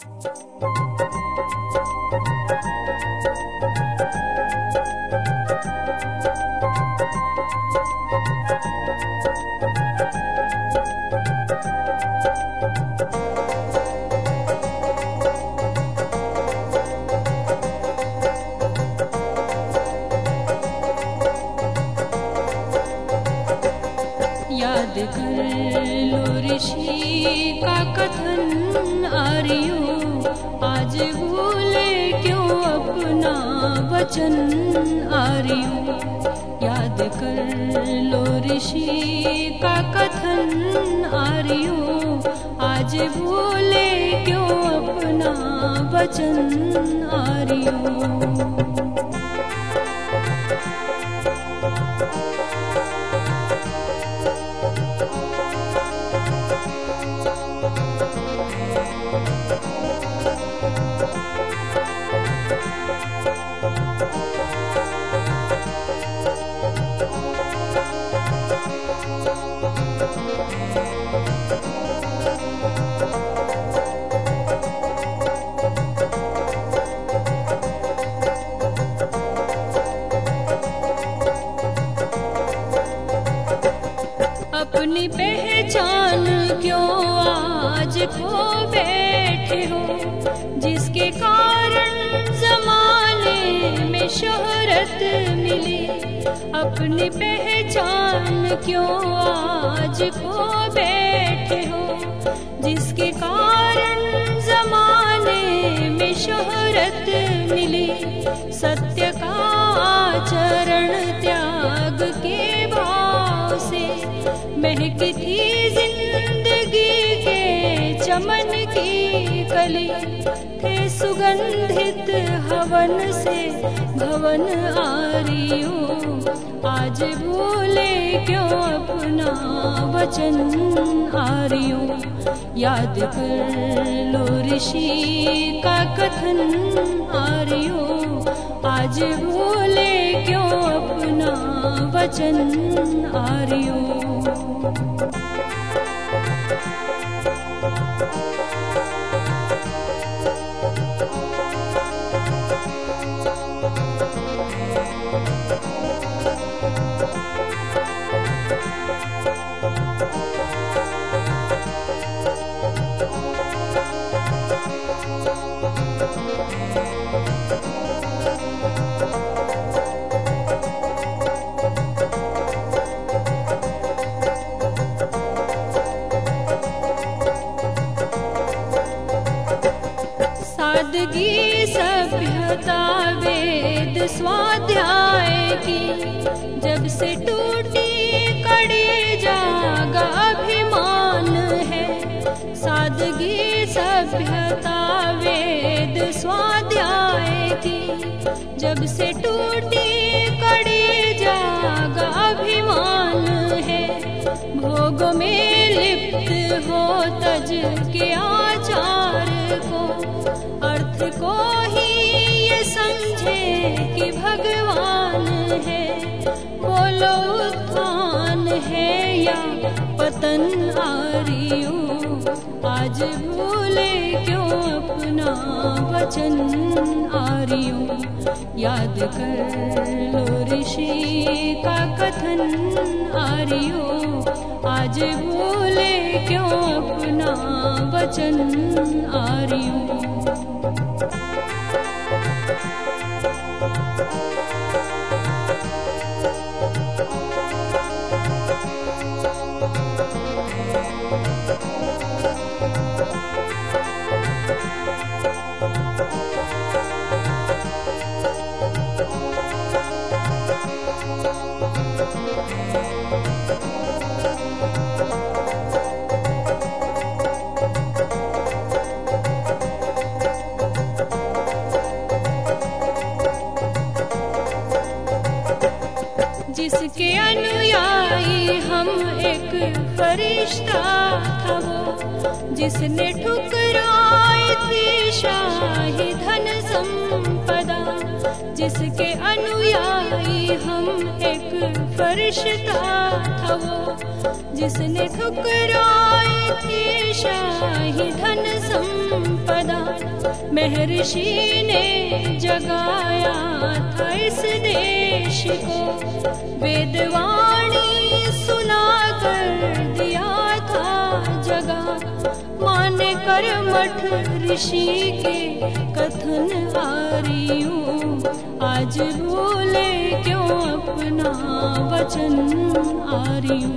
thank you याद कर लो ऋषि का कथन आर्यो आज भूले क्यों अपना वचन आर्यो? याद कर लो ऋषि का कथन आर्यो आज भूले क्यों अपना वचन आर्यो अपनी पहचान क्यों आज खो बैठे हो? जिसके कारण जमाने में शोहरत मिली। अपनी पहचान क्यों आज खो बैठे हो? जिसके कारण जमाने में शोहरत मिली। सत्य चमन की कली थे सुगंधित हवन से भवन आरियो। आज भूले क्यों अपना वचन आरियो याद कर लो ऋषि का कथन आरियो आज भूले क्यों अपना वचन आरियो सादगी सभ्यता वेद स्वाध्याय की, जब से टूटी कड़ी जागा अभिमान है। सादगी सभ्यता वेद स्वाध्याय की, जब से टूटी कड़ी जागा अभिमान है। भोग में लिप्त हो तज के को अर्थ को ही ये समझे कि भगवान है? बोलो उत्थान है या पतन आरियो? आज भूले क्यों अपना वचन आरियो? याद कर लो ऋषि का कथन आरियो। आज क्यों अपना वचन आरियो जिसके अनुयायी हम एक फरिश्ता था वो जिसने ठुकराई थी शाही धन संपदा जिसके अनुयायी हम एक फरिश्ता था वो जिसने ठुकराई थी शाही धन संपदा महर्षि ने जगाया था इस देश को वेदवाणी सुना कर दिया था जगा। मान कर मठ ऋषि के कथन हारियों। आज भूले क्यों अपना वचन आरियों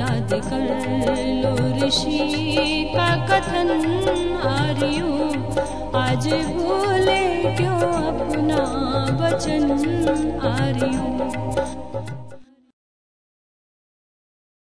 याद कर लो ऋषि का कथन आज भूले क्यों अपना वचन आरियों